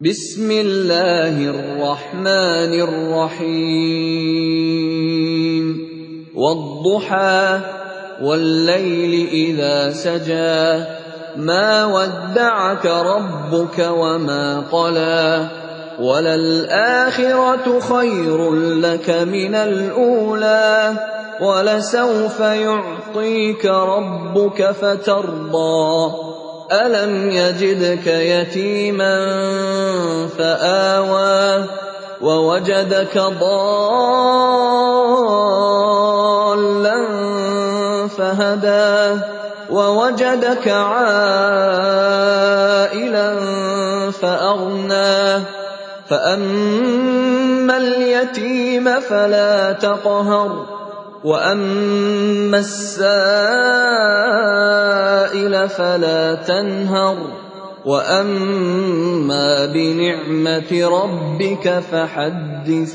بسم الله الرحمن الرحيم. والضحى والليل إذا سجى. ما ودعك ربك وما قلى. وللآخرة خير لك من الأولى. ولسوف يعطيك ربك فترضى. الم يجدك يتيما فاوى ووجدك ضالا فهدى ووجدك عائلا فاغنى فاما اليتيم فلا تقهر واما السائل فلا تنهر. وأما بنعمة ربك فحدث.